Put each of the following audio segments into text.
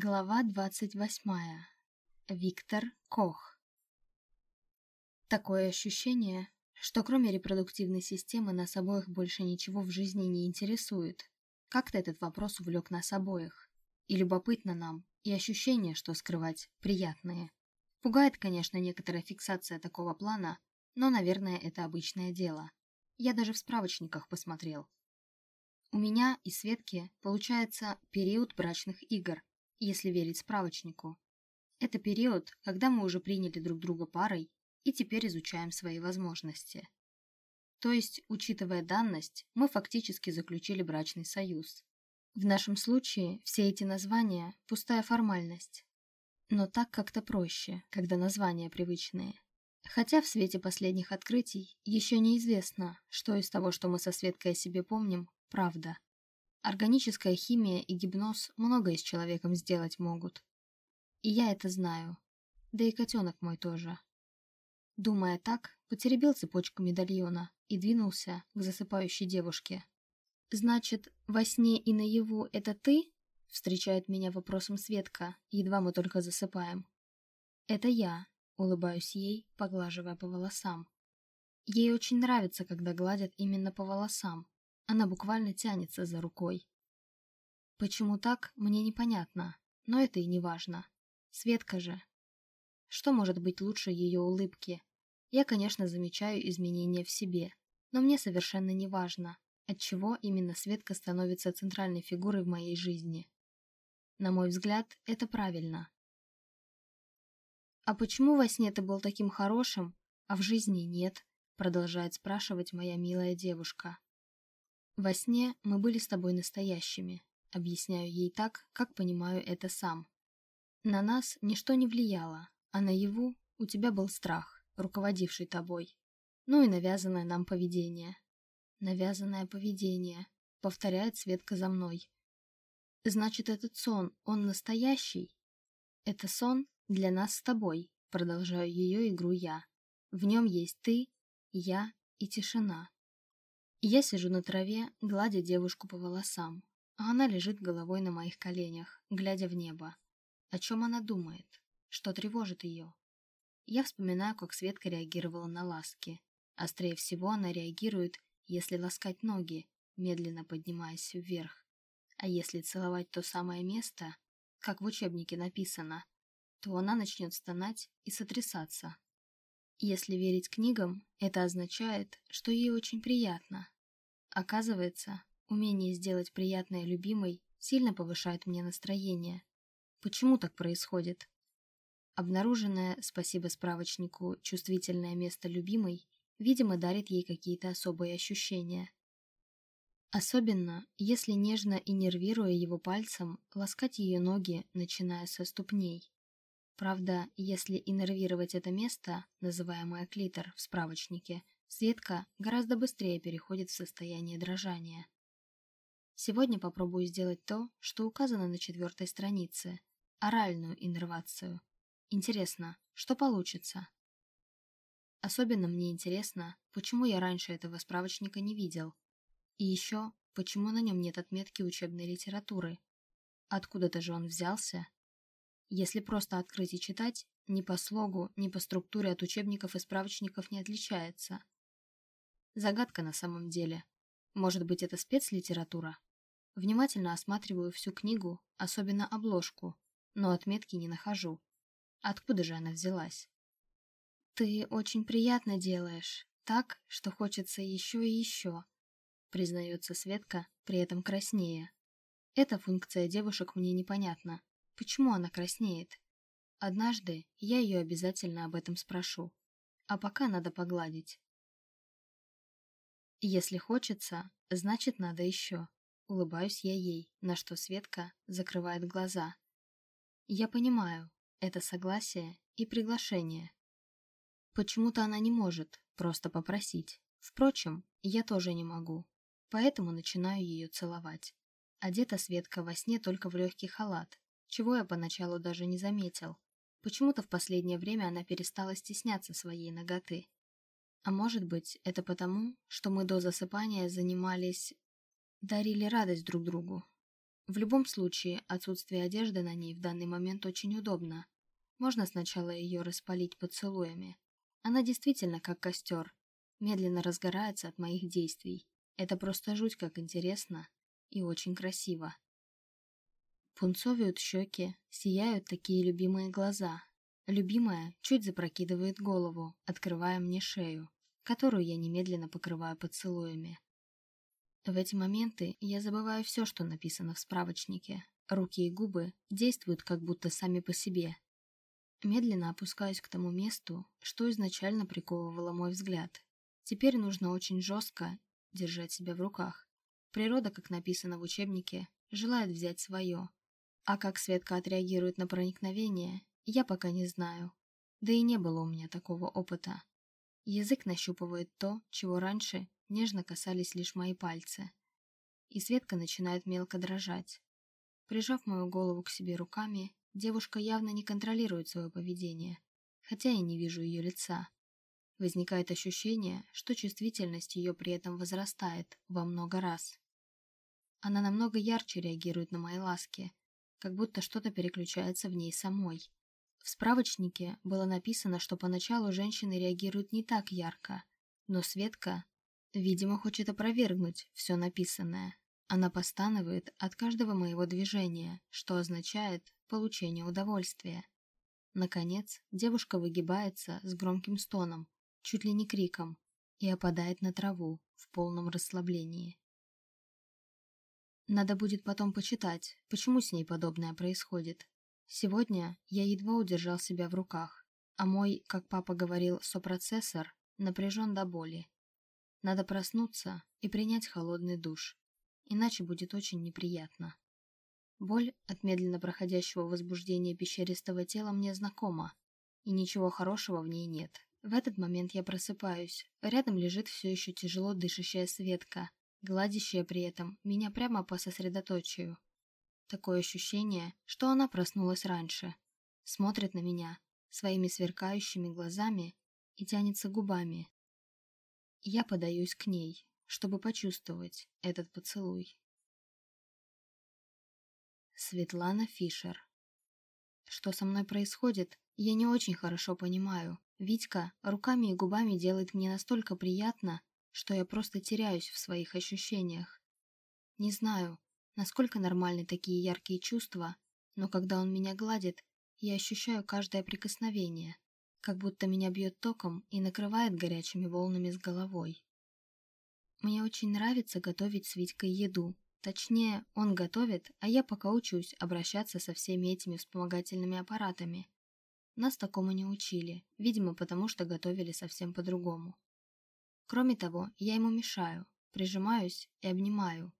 Глава двадцать восьмая. Виктор Кох. Такое ощущение, что кроме репродуктивной системы нас обоих больше ничего в жизни не интересует. Как-то этот вопрос увлек нас обоих. И любопытно нам, и ощущение, что скрывать, приятные. Пугает, конечно, некоторая фиксация такого плана, но, наверное, это обычное дело. Я даже в справочниках посмотрел. У меня и Светки получается период брачных игр, если верить справочнику. Это период, когда мы уже приняли друг друга парой и теперь изучаем свои возможности. То есть, учитывая данность, мы фактически заключили брачный союз. В нашем случае все эти названия – пустая формальность. Но так как-то проще, когда названия привычные. Хотя в свете последних открытий еще неизвестно, что из того, что мы со Светкой о себе помним, правда. Органическая химия и гипноз многое с человеком сделать могут. И я это знаю. Да и котенок мой тоже. Думая так, потеребил цепочку медальона и двинулся к засыпающей девушке. «Значит, во сне и наяву это ты?» Встречает меня вопросом Светка, едва мы только засыпаем. «Это я», — улыбаюсь ей, поглаживая по волосам. Ей очень нравится, когда гладят именно по волосам, она буквально тянется за рукой. Почему так, мне непонятно, но это и не важно. Светка же. Что может быть лучше ее улыбки? Я, конечно, замечаю изменения в себе, но мне совершенно не важно, отчего именно Светка становится центральной фигурой в моей жизни. На мой взгляд, это правильно. «А почему во сне ты был таким хорошим, а в жизни нет?» продолжает спрашивать моя милая девушка. Во сне мы были с тобой настоящими. Объясняю ей так, как понимаю это сам. На нас ничто не влияло, а наяву у тебя был страх, руководивший тобой. Ну и навязанное нам поведение. Навязанное поведение, повторяет Светка за мной. Значит, этот сон, он настоящий? Это сон для нас с тобой, продолжаю ее игру я. В нем есть ты, я и тишина. Я сижу на траве, гладя девушку по волосам, а она лежит головой на моих коленях, глядя в небо. О чем она думает? Что тревожит ее? Я вспоминаю, как Светка реагировала на ласки. Острее всего она реагирует, если ласкать ноги, медленно поднимаясь вверх. А если целовать то самое место, как в учебнике написано, то она начнет стонать и сотрясаться. Если верить книгам, это означает, что ей очень приятно. Оказывается, умение сделать приятное любимой сильно повышает мне настроение. Почему так происходит? Обнаруженное, спасибо справочнику, чувствительное место любимой, видимо, дарит ей какие-то особые ощущения. Особенно, если нежно и нервируя его пальцем, ласкать ее ноги, начиная со ступней. Правда, если иннервировать это место, называемое клитор в справочнике, Светка гораздо быстрее переходит в состояние дрожания. Сегодня попробую сделать то, что указано на четвертой странице – оральную иннервацию. Интересно, что получится? Особенно мне интересно, почему я раньше этого справочника не видел. И еще, почему на нем нет отметки учебной литературы. Откуда-то же он взялся если просто открыть и читать, ни по слогу, ни по структуре от учебников и справочников не отличается. Загадка на самом деле. Может быть, это спецлитература? Внимательно осматриваю всю книгу, особенно обложку, но отметки не нахожу. Откуда же она взялась? «Ты очень приятно делаешь, так, что хочется еще и еще», признается Светка, при этом краснее. Эта функция девушек мне непонятна. Почему она краснеет? Однажды я ее обязательно об этом спрошу. А пока надо погладить. Если хочется, значит надо еще. Улыбаюсь я ей, на что Светка закрывает глаза. Я понимаю, это согласие и приглашение. Почему-то она не может просто попросить. Впрочем, я тоже не могу. Поэтому начинаю ее целовать. Одета Светка во сне только в легкий халат, чего я поначалу даже не заметил. Почему-то в последнее время она перестала стесняться своей ноготы. А может быть, это потому, что мы до засыпания занимались... дарили радость друг другу. В любом случае, отсутствие одежды на ней в данный момент очень удобно. Можно сначала ее распалить поцелуями. Она действительно как костер, медленно разгорается от моих действий. Это просто жуть как интересно и очень красиво. Пунцовеют щеки, сияют такие любимые глаза. Любимая чуть запрокидывает голову, открывая мне шею, которую я немедленно покрываю поцелуями. В эти моменты я забываю все, что написано в справочнике. Руки и губы действуют как будто сами по себе. Медленно опускаюсь к тому месту, что изначально приковывало мой взгляд. Теперь нужно очень жестко держать себя в руках. Природа, как написано в учебнике, желает взять свое. А как Светка отреагирует на проникновение, я пока не знаю. Да и не было у меня такого опыта. Язык нащупывает то, чего раньше нежно касались лишь мои пальцы. И Светка начинает мелко дрожать. Прижав мою голову к себе руками, девушка явно не контролирует свое поведение, хотя я не вижу ее лица. Возникает ощущение, что чувствительность ее при этом возрастает во много раз. Она намного ярче реагирует на мои ласки, как будто что-то переключается в ней самой. В справочнике было написано, что поначалу женщины реагируют не так ярко, но Светка Видимо, хочет опровергнуть все написанное. Она постанывает от каждого моего движения, что означает получение удовольствия. Наконец, девушка выгибается с громким стоном, чуть ли не криком, и опадает на траву в полном расслаблении. Надо будет потом почитать, почему с ней подобное происходит. Сегодня я едва удержал себя в руках, а мой, как папа говорил, сопроцессор напряжен до боли. Надо проснуться и принять холодный душ, иначе будет очень неприятно. Боль от медленно проходящего возбуждения пещеристого тела мне знакома, и ничего хорошего в ней нет. В этот момент я просыпаюсь. Рядом лежит все еще тяжело дышащая Светка, гладящая при этом меня прямо по сосредоточию. Такое ощущение, что она проснулась раньше. Смотрит на меня своими сверкающими глазами и тянется губами, я подаюсь к ней, чтобы почувствовать этот поцелуй. Светлана Фишер Что со мной происходит, я не очень хорошо понимаю. Витька руками и губами делает мне настолько приятно, что я просто теряюсь в своих ощущениях. Не знаю, насколько нормальны такие яркие чувства, но когда он меня гладит, я ощущаю каждое прикосновение – как будто меня бьет током и накрывает горячими волнами с головой. Мне очень нравится готовить с Витькой еду. Точнее, он готовит, а я пока учусь обращаться со всеми этими вспомогательными аппаратами. Нас такому не учили, видимо, потому что готовили совсем по-другому. Кроме того, я ему мешаю, прижимаюсь и обнимаю.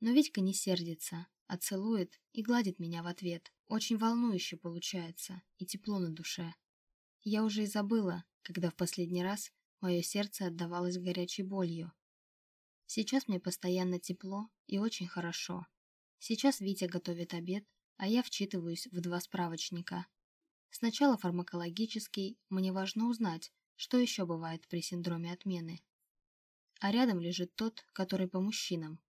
Но Витька не сердится, а целует и гладит меня в ответ. Очень волнующе получается и тепло на душе. Я уже и забыла, когда в последний раз мое сердце отдавалось горячей болью. Сейчас мне постоянно тепло и очень хорошо. Сейчас Витя готовит обед, а я вчитываюсь в два справочника. Сначала фармакологический, мне важно узнать, что еще бывает при синдроме отмены. А рядом лежит тот, который по мужчинам.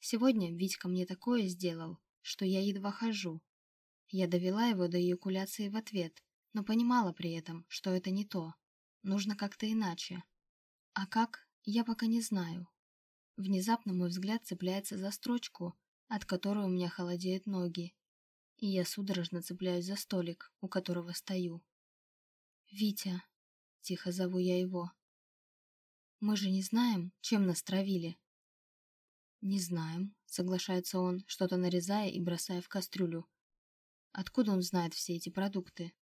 Сегодня Витька мне такое сделал, что я едва хожу. Я довела его до эякуляции в ответ, но понимала при этом, что это не то. Нужно как-то иначе. А как, я пока не знаю. Внезапно мой взгляд цепляется за строчку, от которой у меня холодеют ноги, и я судорожно цепляюсь за столик, у которого стою. «Витя», — тихо зову я его, — «мы же не знаем, чем нас травили». «Не знаем», — соглашается он, что-то нарезая и бросая в кастрюлю. «Откуда он знает все эти продукты?»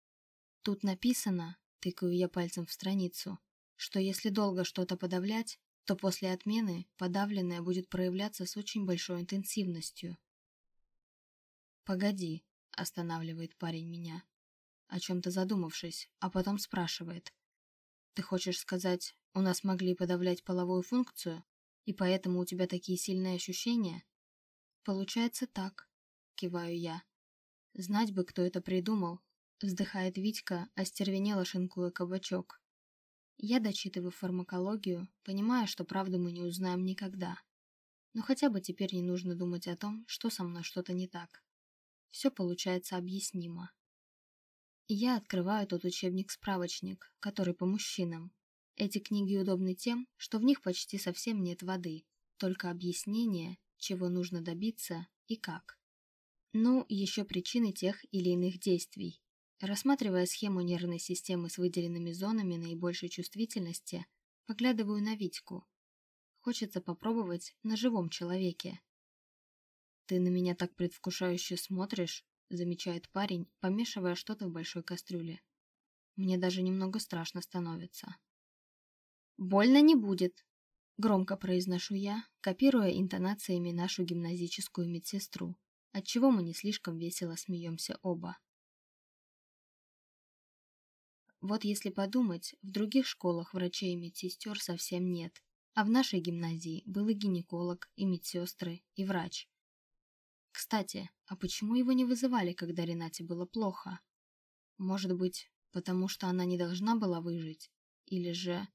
Тут написано, тыкаю я пальцем в страницу, что если долго что-то подавлять, то после отмены подавленное будет проявляться с очень большой интенсивностью. «Погоди», — останавливает парень меня, о чем-то задумавшись, а потом спрашивает. «Ты хочешь сказать, у нас могли подавлять половую функцию, и поэтому у тебя такие сильные ощущения?» «Получается так», — киваю я. «Знать бы, кто это придумал, Вздыхает Витька, остервенело шинкуя кабачок. Я дочитываю фармакологию, понимая, что правду мы не узнаем никогда. Но хотя бы теперь не нужно думать о том, что со мной что-то не так. Все получается объяснимо. Я открываю тот учебник-справочник, который по мужчинам. Эти книги удобны тем, что в них почти совсем нет воды, только объяснение, чего нужно добиться и как. Ну, еще причины тех или иных действий. Рассматривая схему нервной системы с выделенными зонами наибольшей чувствительности, поглядываю на Витьку. Хочется попробовать на живом человеке. «Ты на меня так предвкушающе смотришь», замечает парень, помешивая что-то в большой кастрюле. Мне даже немного страшно становится. «Больно не будет», — громко произношу я, копируя интонациями нашу гимназическую медсестру, отчего мы не слишком весело смеемся оба. Вот если подумать, в других школах врачей и медсестер совсем нет, а в нашей гимназии был и гинеколог, и медсестры, и врач. Кстати, а почему его не вызывали, когда Ренате было плохо? Может быть, потому что она не должна была выжить? Или же...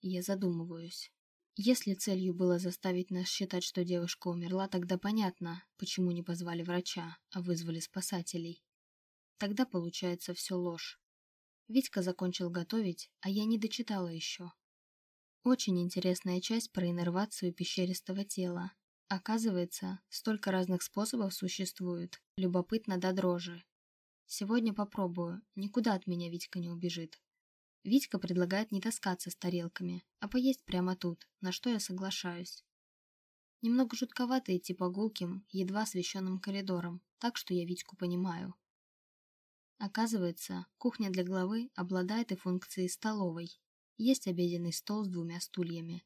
Я задумываюсь. Если целью было заставить нас считать, что девушка умерла, тогда понятно, почему не позвали врача, а вызвали спасателей. Тогда получается все ложь. Витька закончил готовить, а я не дочитала еще. Очень интересная часть про иннервацию пещеристого тела. Оказывается, столько разных способов существует. Любопытно до дрожи. Сегодня попробую, никуда от меня Витька не убежит. Витька предлагает не таскаться с тарелками, а поесть прямо тут, на что я соглашаюсь. Немного жутковато идти по гулким, едва освещенным коридорам, так что я Витьку понимаю. Оказывается, кухня для главы обладает и функцией столовой. Есть обеденный стол с двумя стульями.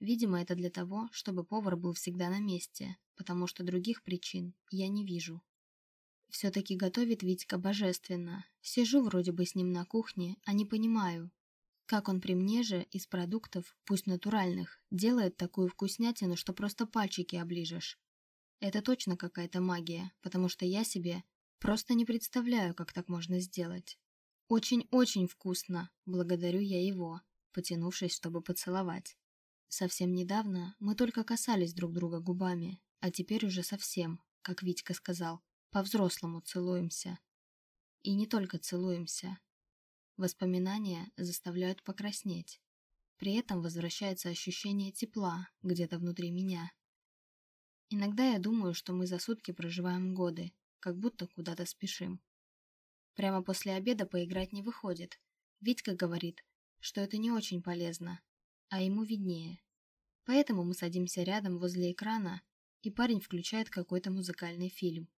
Видимо, это для того, чтобы повар был всегда на месте, потому что других причин я не вижу. Все-таки готовит Витька божественно. Сижу вроде бы с ним на кухне, а не понимаю, как он при мне же из продуктов, пусть натуральных, делает такую вкуснятину, что просто пальчики оближешь. Это точно какая-то магия, потому что я себе просто не представляю, как так можно сделать. Очень-очень вкусно, благодарю я его, потянувшись, чтобы поцеловать. Совсем недавно мы только касались друг друга губами, а теперь уже совсем, как Витька сказал, по-взрослому целуемся. И не только целуемся. Воспоминания заставляют покраснеть. При этом возвращается ощущение тепла где-то внутри меня. Иногда я думаю, что мы за сутки проживаем годы, как будто куда-то спешим. Прямо после обеда поиграть не выходит. Витька говорит, что это не очень полезно, а ему виднее. Поэтому мы садимся рядом возле экрана, и парень включает какой-то музыкальный фильм.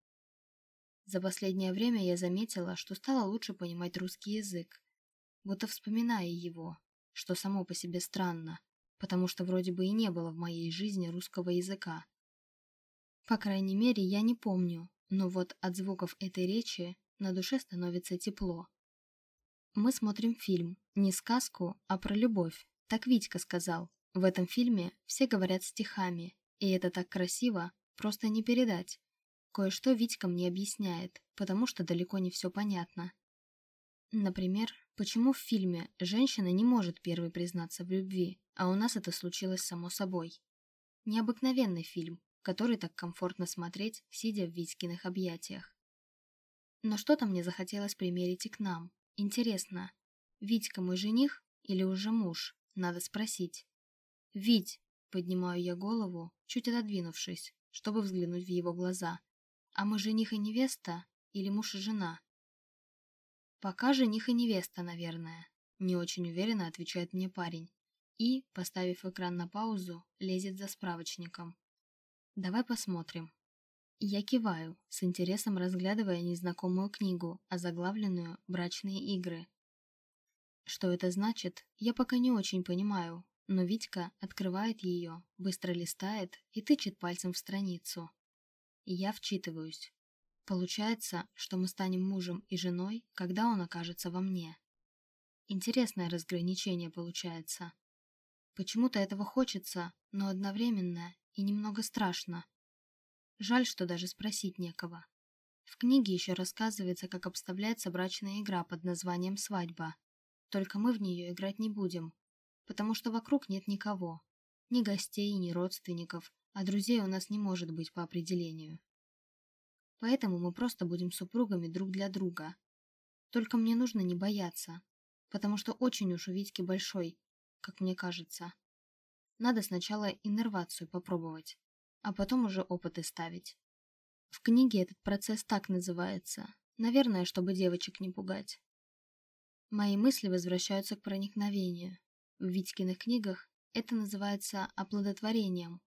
За последнее время я заметила, что стала лучше понимать русский язык, будто вспоминая его, что само по себе странно, потому что вроде бы и не было в моей жизни русского языка. По крайней мере, я не помню, но вот от звуков этой речи на душе становится тепло. Мы смотрим фильм, не сказку, а про любовь, так Витька сказал. В этом фильме все говорят стихами, и это так красиво, просто не передать. Кое-что Витька мне объясняет, потому что далеко не все понятно. Например, почему в фильме женщина не может первой признаться в любви, а у нас это случилось само собой. Необыкновенный фильм, который так комфортно смотреть, сидя в Витькиных объятиях. Но что-то мне захотелось примерить и к нам. Интересно, Витька мой жених или уже муж? Надо спросить. «Вить!» — поднимаю я голову, чуть отодвинувшись, чтобы взглянуть в его глаза. «А мы жених и невеста? Или муж и жена?» «Пока жених и невеста, наверное», — не очень уверенно отвечает мне парень. И, поставив экран на паузу, лезет за справочником. «Давай посмотрим». Я киваю, с интересом разглядывая незнакомую книгу, озаглавленную «Брачные игры», что это значит, я пока не очень понимаю, но Витька открывает ее, быстро листает и тычет пальцем в страницу. И я вчитываюсь. Получается, что мы станем мужем и женой, когда он окажется во мне. Интересное разграничение получается. Почему-то этого хочется, но одновременно и немного страшно. Жаль, что даже спросить некого. В книге еще рассказывается, как обставляется брачная игра под названием «Свадьба», только мы в нее играть не будем, потому что вокруг нет никого. Ни гостей, ни родственников, а друзей у нас не может быть по определению. Поэтому мы просто будем супругами друг для друга. Только мне нужно не бояться, потому что очень уж у Витьки большой, как мне кажется. Надо сначала иннервацию попробовать, а потом уже опыты ставить. В книге этот процесс так называется, наверное, чтобы девочек не пугать. Мои мысли возвращаются к проникновению. В Витькиных книгах это называется оплодотворением,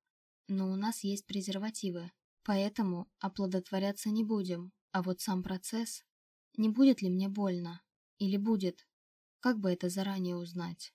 но у нас есть презервативы, поэтому оплодотворяться не будем, а вот сам процесс... Не будет ли мне больно? Или будет? Как бы это заранее узнать?